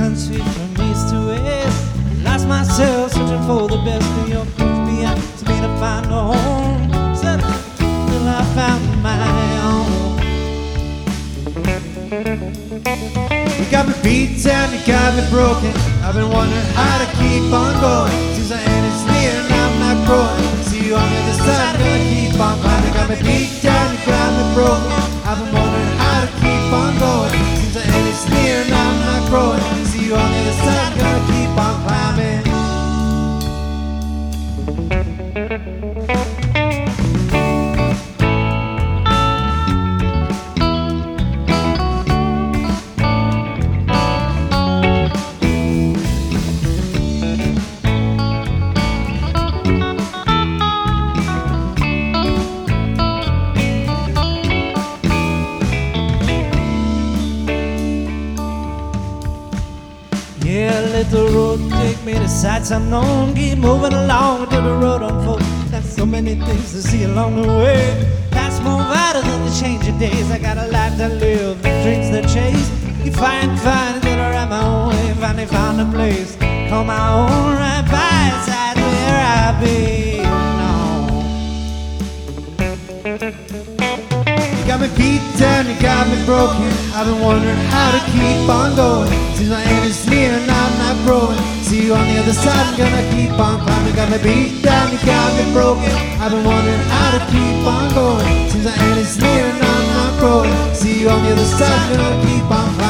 Country from east to west, myself searching for the best of your proof beyond to me to find a home. Settled till I found my own. You got me beat down, you got me broken. I've been wondering how to keep on going. I end it's near and I'm not growing. See you on the other side, gonna keep on climbing. Got me beat Yeah, let the road take me to sights unknown. Keep moving along until the road unfolds. There's so many things to see along the way. That's more vital than the change of days. I got a life to live, and dreams to chase. You find, find I ride my own way. Finally found a place, call my own right by side where I belong. You got me beat down, you got me broken. I've been wondering how to keep on going. Since my you on the other side, I'm gonna keep on climbing. Got me beat down, you got me broken. I've been wondering how to keep on going. Since my end is near and I'm not growing. See you on the other side, I'm gonna keep on climbing.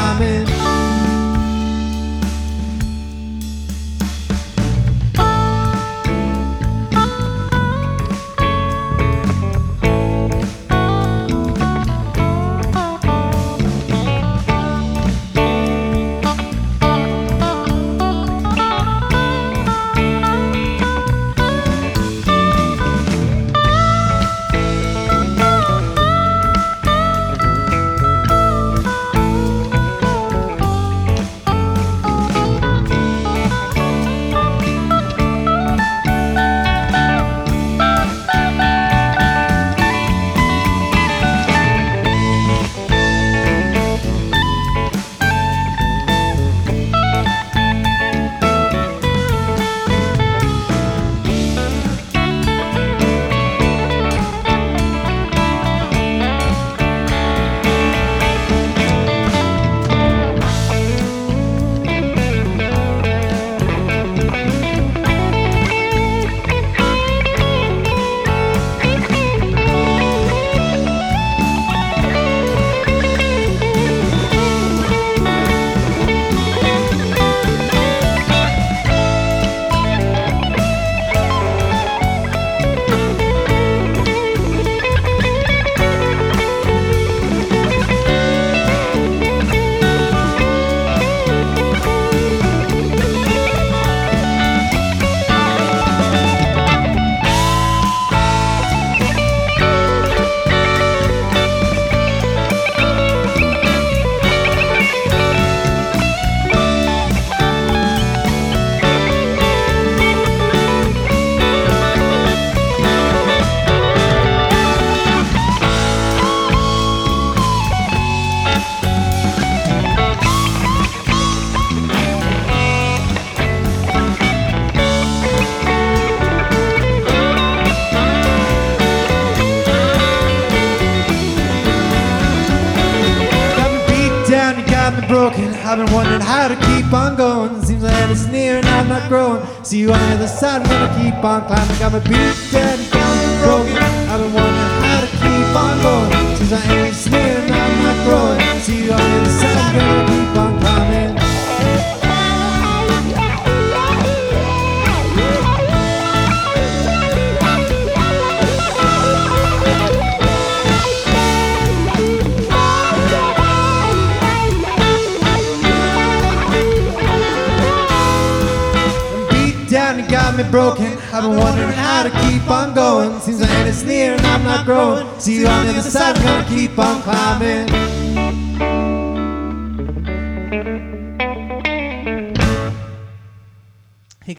Broken. I've been wondering how to keep on going. Seems like it's near and I'm not growing. See you on the other side, I'm gonna keep on climbing. Got me beat got broken. Me broken. I've been wondering how to keep on going. Seems like it's near and I'm not growing. See you on the other side, I'm gonna keep on climbing.